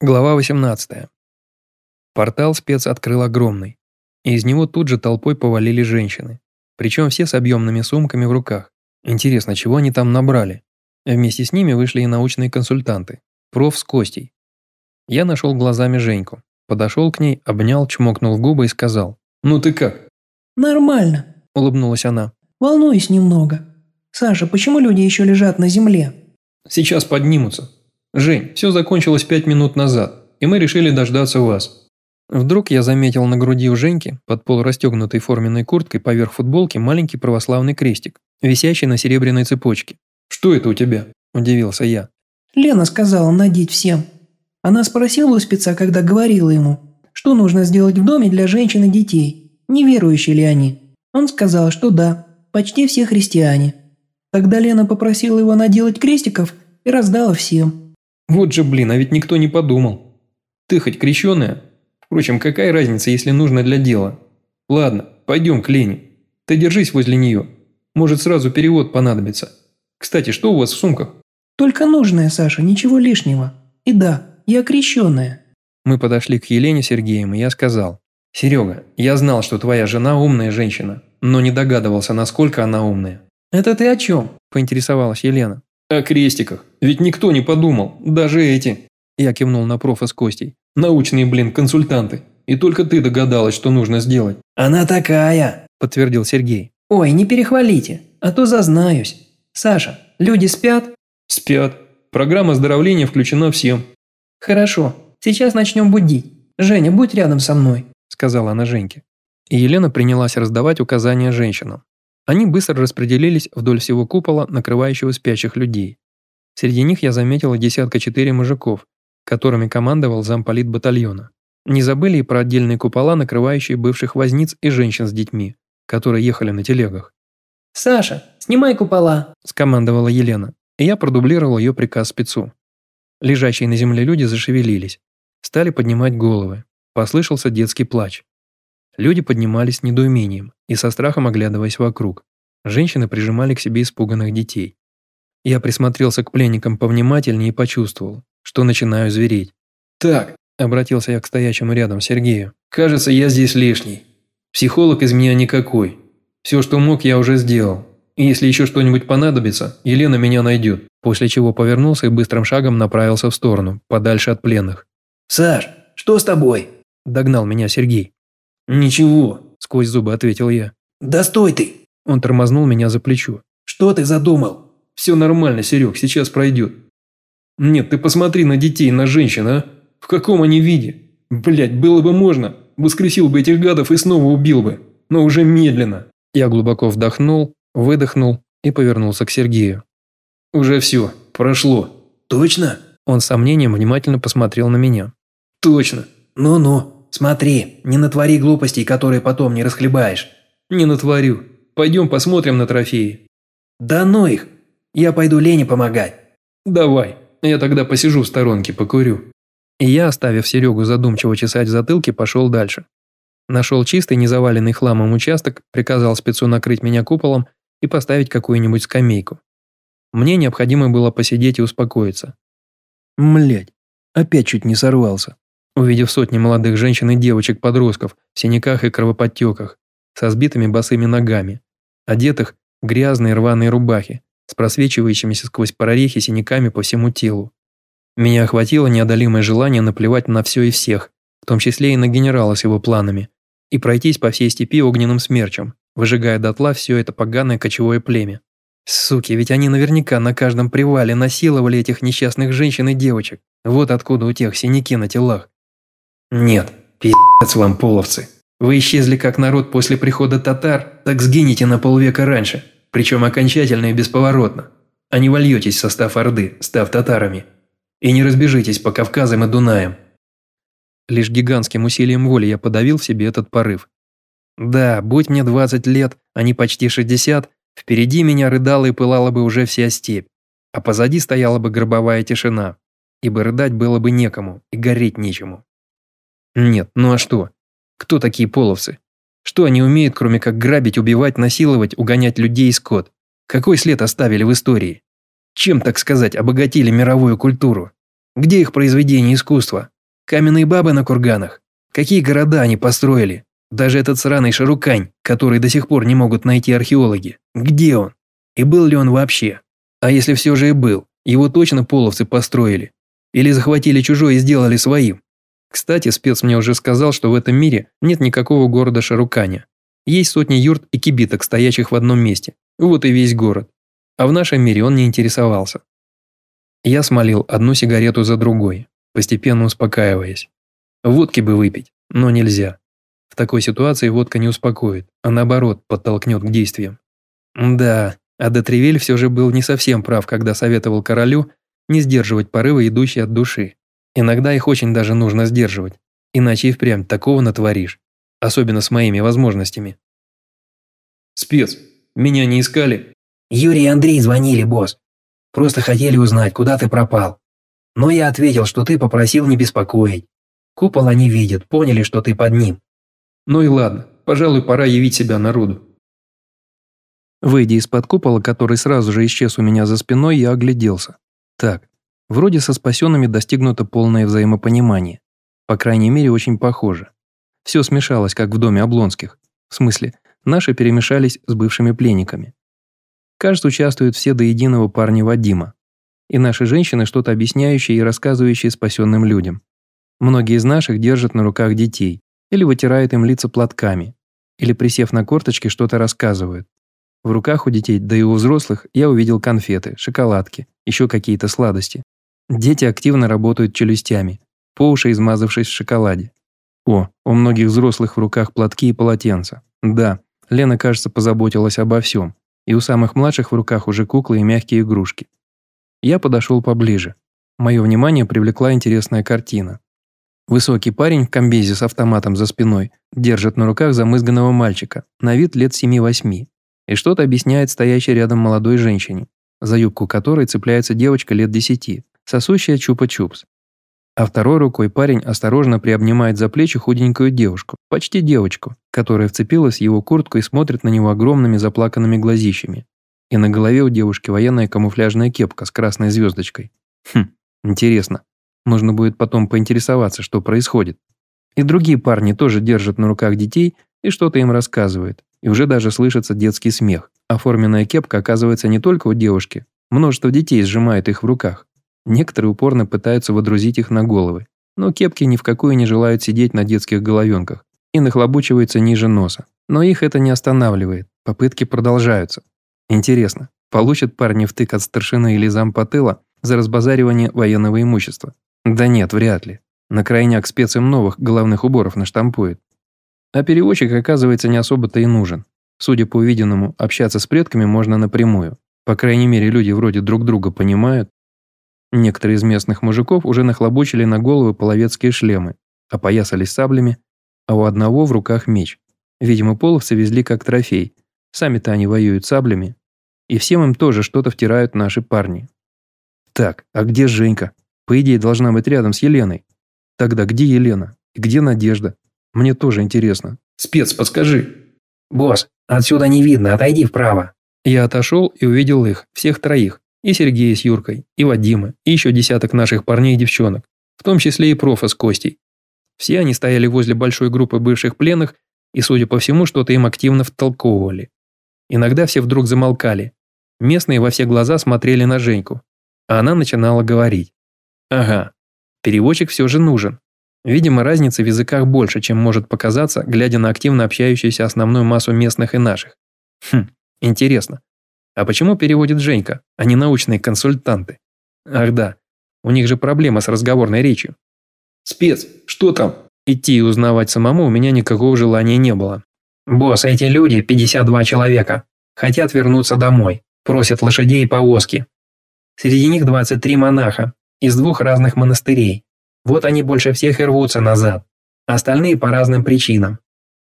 Глава 18. Портал спец открыл огромный, и из него тут же толпой повалили женщины, причем все с объемными сумками в руках. Интересно, чего они там набрали? Вместе с ними вышли и научные консультанты, проф с Костей. Я нашел глазами Женьку, подошел к ней, обнял, чмокнул в губы и сказал «Ну ты как?» «Нормально», – улыбнулась она. «Волнуюсь немного. Саша, почему люди еще лежат на земле?» «Сейчас поднимутся», «Жень, все закончилось пять минут назад, и мы решили дождаться вас». Вдруг я заметил на груди у Женьки, под полурастегнутой форменной курткой поверх футболки, маленький православный крестик, висящий на серебряной цепочке. «Что это у тебя?» – удивился я. «Лена сказала надеть всем. Она спросила у спеца, когда говорила ему, что нужно сделать в доме для женщин и детей, неверующие ли они. Он сказал, что да, почти все христиане. Тогда Лена попросила его наделать крестиков и раздала всем. Вот же блин, а ведь никто не подумал. Ты хоть крещеная? Впрочем, какая разница, если нужно для дела? Ладно, пойдем к Лене. Ты держись возле нее. Может, сразу перевод понадобится. Кстати, что у вас в сумках? Только нужное, Саша, ничего лишнего. И да, я крещеная. Мы подошли к Елене Сергеевне, и я сказал. «Серега, я знал, что твоя жена умная женщина, но не догадывался, насколько она умная». «Это ты о чем?» – поинтересовалась Елена. О крестиках. Ведь никто не подумал. Даже эти. Я кивнул на профа с Костей. Научные, блин, консультанты. И только ты догадалась, что нужно сделать. Она такая, подтвердил Сергей. Ой, не перехвалите, а то зазнаюсь. Саша, люди спят? Спят. Программа оздоровления включена всем. Хорошо, сейчас начнем будить. Женя, будь рядом со мной, сказала она Женьке. И Елена принялась раздавать указания женщинам. Они быстро распределились вдоль всего купола, накрывающего спящих людей. Среди них я заметил десятка четыре мужиков, которыми командовал замполит батальона. Не забыли и про отдельные купола, накрывающие бывших возниц и женщин с детьми, которые ехали на телегах. «Саша, снимай купола!» – скомандовала Елена, и я продублировал ее приказ спецу. Лежащие на земле люди зашевелились, стали поднимать головы, послышался детский плач. Люди поднимались с недоумением и со страхом оглядываясь вокруг. Женщины прижимали к себе испуганных детей. Я присмотрелся к пленникам повнимательнее и почувствовал, что начинаю звереть. «Так», – обратился я к стоящему рядом Сергею, – «кажется, я здесь лишний. Психолог из меня никакой. Все, что мог, я уже сделал. И если еще что-нибудь понадобится, Елена меня найдет». После чего повернулся и быстрым шагом направился в сторону, подальше от пленных. «Саш, что с тобой?» – догнал меня Сергей. «Ничего», – сквозь зубы ответил я. «Да стой ты!» Он тормознул меня за плечо. «Что ты задумал?» «Все нормально, Серег, сейчас пройдет». «Нет, ты посмотри на детей, на женщин, а? В каком они виде? Блять, было бы можно. Воскресил бы этих гадов и снова убил бы. Но уже медленно». Я глубоко вдохнул, выдохнул и повернулся к Сергею. «Уже все, прошло». «Точно?» Он с сомнением внимательно посмотрел на меня. «Точно. Ну-ну». Смотри, не натвори глупостей, которые потом не расхлебаешь». «Не натворю. Пойдем посмотрим на трофеи». «Да ну их! Я пойду Лене помогать». «Давай. Я тогда посижу в сторонке, покурю». И я, оставив Серегу задумчиво чесать в затылке, пошел дальше. Нашел чистый, незаваленный хламом участок, приказал спецу накрыть меня куполом и поставить какую-нибудь скамейку. Мне необходимо было посидеть и успокоиться. Млять, опять чуть не сорвался увидев сотни молодых женщин и девочек-подростков в синяках и кровоподтеках, со сбитыми босыми ногами, одетых в грязные рваные рубахи, с просвечивающимися сквозь прорехи синяками по всему телу. Меня охватило неодолимое желание наплевать на все и всех, в том числе и на генерала с его планами, и пройтись по всей степи огненным смерчем, выжигая дотла все это поганое кочевое племя. Суки, ведь они наверняка на каждом привале насиловали этих несчастных женщин и девочек. Вот откуда у тех синяки на телах. Нет, пиздец вам, половцы. Вы исчезли как народ после прихода татар, так сгинете на полвека раньше, причем окончательно и бесповоротно. А не вольетесь в состав Орды, став татарами. И не разбежитесь по Кавказам и Дунаям. Лишь гигантским усилием воли я подавил в себе этот порыв. Да, будь мне 20 лет, а не почти 60, впереди меня рыдала и пылала бы уже вся степь, а позади стояла бы гробовая тишина, ибо рыдать было бы некому и гореть нечему. Нет, ну а что? Кто такие половцы? Что они умеют, кроме как грабить, убивать, насиловать, угонять людей и скот? Какой след оставили в истории? Чем, так сказать, обогатили мировую культуру? Где их произведения искусства? Каменные бабы на курганах? Какие города они построили? Даже этот сраный Шарукань, который до сих пор не могут найти археологи. Где он? И был ли он вообще? А если все же и был, его точно половцы построили? Или захватили чужое и сделали своим? Кстати, спец мне уже сказал, что в этом мире нет никакого города Шаруканя. Есть сотни юрт и кибиток, стоящих в одном месте. Вот и весь город. А в нашем мире он не интересовался. Я смолил одну сигарету за другой, постепенно успокаиваясь. Водки бы выпить, но нельзя. В такой ситуации водка не успокоит, а наоборот подтолкнет к действиям. Да, а Детревель все же был не совсем прав, когда советовал королю не сдерживать порывы, идущие от души. Иногда их очень даже нужно сдерживать, иначе и впрямь такого натворишь, особенно с моими возможностями. «Спец, меня не искали?» «Юрий и Андрей звонили, босс. Просто хотели узнать, куда ты пропал. Но я ответил, что ты попросил не беспокоить. Купол они видят, поняли, что ты под ним». «Ну и ладно, пожалуй, пора явить себя народу». Выйдя из-под купола, который сразу же исчез у меня за спиной, я огляделся. Так, Вроде со спасенными достигнуто полное взаимопонимание. По крайней мере, очень похоже. Все смешалось, как в доме Облонских. В смысле, наши перемешались с бывшими пленниками. Кажется, участвуют все до единого парни Вадима. И наши женщины что-то объясняющие и рассказывающие спасенным людям. Многие из наших держат на руках детей, или вытирают им лица платками, или, присев на корточки, что-то рассказывают. В руках у детей, да и у взрослых, я увидел конфеты, шоколадки, еще какие-то сладости. Дети активно работают челюстями, по уши измазавшись в шоколаде. О, у многих взрослых в руках платки и полотенца. Да, Лена, кажется, позаботилась обо всем. И у самых младших в руках уже куклы и мягкие игрушки. Я подошел поближе. Мое внимание привлекла интересная картина. Высокий парень в комбезе с автоматом за спиной держит на руках замызганного мальчика, на вид лет 7-8, и что-то объясняет стоящей рядом молодой женщине, за юбку которой цепляется девочка лет 10, сосущая чупа-чупс. А второй рукой парень осторожно приобнимает за плечи худенькую девушку, почти девочку, которая вцепилась в его куртку и смотрит на него огромными заплаканными глазищами. И на голове у девушки военная камуфляжная кепка с красной звездочкой. Хм, интересно. Нужно будет потом поинтересоваться, что происходит. И другие парни тоже держат на руках детей и что-то им рассказывают. И уже даже слышится детский смех. Оформленная кепка оказывается не только у девушки. Множество детей сжимает их в руках. Некоторые упорно пытаются водрузить их на головы, но кепки ни в какую не желают сидеть на детских головенках и нахлобучиваются ниже носа. Но их это не останавливает, попытки продолжаются. Интересно, получат парни втык от старшины или зампа тыла за разбазаривание военного имущества? Да нет, вряд ли. На крайняк спецам новых головных уборов наштампует. А переводчик, оказывается, не особо-то и нужен. Судя по увиденному, общаться с предками можно напрямую. По крайней мере, люди вроде друг друга понимают Некоторые из местных мужиков уже нахлобучили на головы половецкие шлемы, опоясались саблями, а у одного в руках меч. Видимо, половцы везли как трофей. Сами-то они воюют саблями. И всем им тоже что-то втирают наши парни. Так, а где Женька? По идее, должна быть рядом с Еленой. Тогда где Елена? И где Надежда? Мне тоже интересно. Спец, подскажи. Босс, отсюда не видно, отойди вправо. Я отошел и увидел их, всех троих, и Сергея с Юркой, и Вадима, и еще десяток наших парней и девчонок, в том числе и профа с Костей. Все они стояли возле большой группы бывших пленных и, судя по всему, что-то им активно втолковывали. Иногда все вдруг замолкали. Местные во все глаза смотрели на Женьку, а она начинала говорить. Ага, переводчик все же нужен. Видимо, разница в языках больше, чем может показаться, глядя на активно общающуюся основную массу местных и наших. Хм, интересно, а почему переводит Женька, а не научные консультанты? Ах да, у них же проблема с разговорной речью. Спец, что там? Идти и узнавать самому у меня никакого желания не было. Босс, эти люди, 52 человека, хотят вернуться домой, просят лошадей и повозки. Среди них 23 монаха из двух разных монастырей. Вот они больше всех и рвутся назад. Остальные по разным причинам.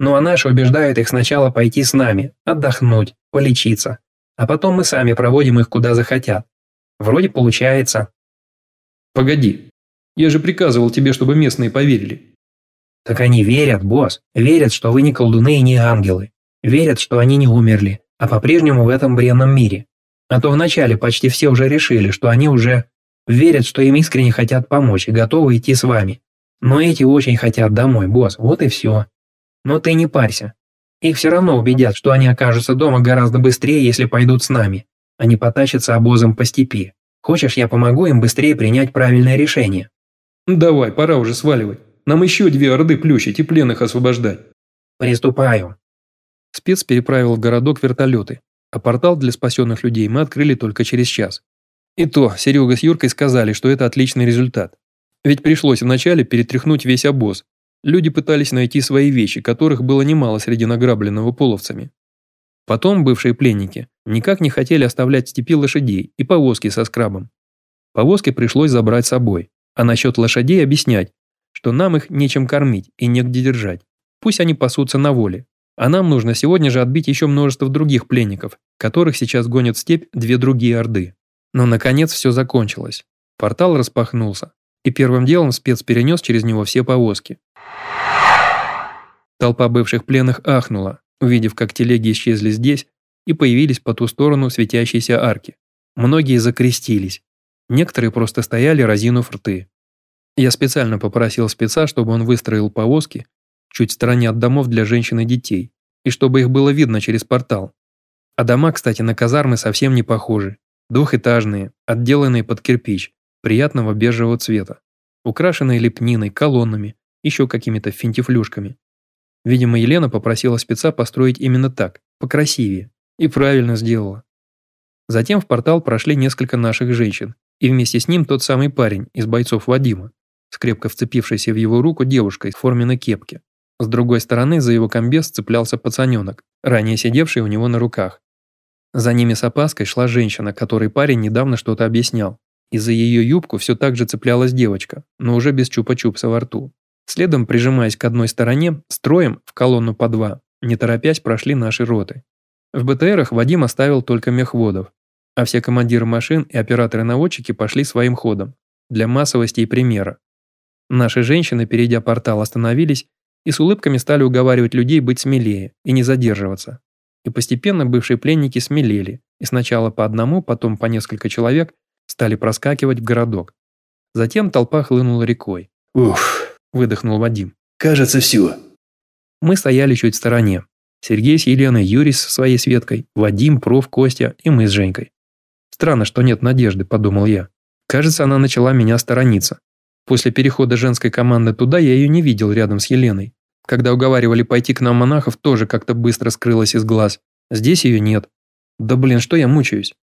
Ну а наши убеждают их сначала пойти с нами, отдохнуть, полечиться, а потом мы сами проводим их куда захотят. Вроде получается. Погоди, я же приказывал тебе, чтобы местные поверили. Так они верят, босс, верят, что вы не колдуны и не ангелы. Верят, что они не умерли, а по-прежнему в этом бренном мире. А то вначале почти все уже решили, что они уже... Верят, что им искренне хотят помочь и готовы идти с вами. Но эти очень хотят домой, босс, вот и все. Но ты не парься. Их все равно убедят, что они окажутся дома гораздо быстрее, если пойдут с нами. Они потащатся обозом по степи. Хочешь, я помогу им быстрее принять правильное решение? Давай, пора уже сваливать. Нам еще две орды плющить и пленных освобождать. Приступаю. Спец переправил в городок вертолеты, а портал для спасенных людей мы открыли только через час. И то, Серега с Юркой сказали, что это отличный результат. Ведь пришлось вначале перетряхнуть весь обоз. Люди пытались найти свои вещи, которых было немало среди награбленного половцами. Потом бывшие пленники никак не хотели оставлять степи лошадей и повозки со скрабом. Повозки пришлось забрать с собой, а насчет лошадей объяснять, что нам их нечем кормить и негде держать. Пусть они пасутся на воле. А нам нужно сегодня же отбить еще множество других пленников, которых сейчас гонят в степь две другие орды. Но наконец все закончилось. Портал распахнулся, и первым делом спец перенес через него все повозки. Толпа бывших пленных ахнула, увидев, как телеги исчезли здесь и появились по ту сторону светящейся арки. Многие закрестились. Некоторые просто стояли, разинув рты. Я специально попросил спеца, чтобы он выстроил повозки чуть в стороне от домов для женщин и детей, и чтобы их было видно через портал. А дома, кстати, на казармы совсем не похожи. Двухэтажные, отделанные под кирпич, приятного бежевого цвета, украшенные лепниной, колоннами, еще какими-то финтифлюшками. Видимо, Елена попросила спеца построить именно так, покрасивее, и правильно сделала. Затем в портал прошли несколько наших женщин, и вместе с ним тот самый парень из бойцов Вадима, с крепко вцепившейся в его руку девушкой в форменной кепке. С другой стороны за его комбез цеплялся пацаненок, ранее сидевший у него на руках. За ними с опаской шла женщина, которой парень недавно что-то объяснял и за ее юбку все так же цеплялась девочка, но уже без чупа-чупса во рту. Следом, прижимаясь к одной стороне, строем в колонну по два, не торопясь прошли наши роты. В БТРах Вадим оставил только мехводов, а все командиры машин и операторы-наводчики пошли своим ходом, для массовости и примера. Наши женщины, перейдя портал, остановились и с улыбками стали уговаривать людей быть смелее и не задерживаться. И постепенно бывшие пленники смелели, и сначала по одному, потом по несколько человек стали проскакивать в городок. Затем толпа хлынула рекой. «Уф!» – выдохнул Вадим. «Кажется, все». Мы стояли чуть в стороне. Сергей с Еленой, Юрий со своей Светкой, Вадим, Проф, Костя и мы с Женькой. Странно, что нет надежды, подумал я. Кажется, она начала меня сторониться. После перехода женской команды туда я ее не видел рядом с Еленой. Когда уговаривали пойти к нам монахов, тоже как-то быстро скрылась из глаз. Здесь ее нет. Да блин, что я мучаюсь?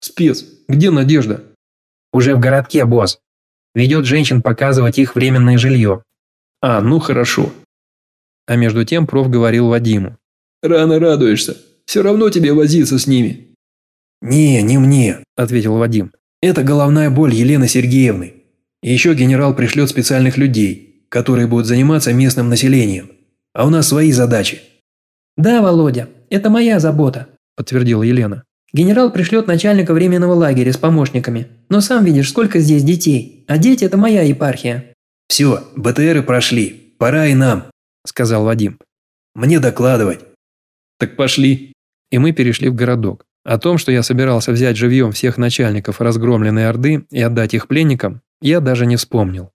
Спец, где Надежда? Уже в городке, босс. Ведет женщин показывать их временное жилье. А, ну хорошо. А между тем проф говорил Вадиму. Рано радуешься. Все равно тебе возиться с ними. «Не, не мне», – ответил Вадим. «Это головная боль Елены Сергеевны. еще генерал пришлет специальных людей, которые будут заниматься местным населением. А у нас свои задачи». «Да, Володя, это моя забота», – подтвердила Елена. Генерал пришлет начальника временного лагеря с помощниками. Но сам видишь, сколько здесь детей. А дети – это моя епархия». «Все, БТРы прошли. Пора и нам», – сказал Вадим. «Мне докладывать». «Так пошли». И мы перешли в городок. О том, что я собирался взять живьем всех начальников разгромленной Орды и отдать их пленникам, я даже не вспомнил.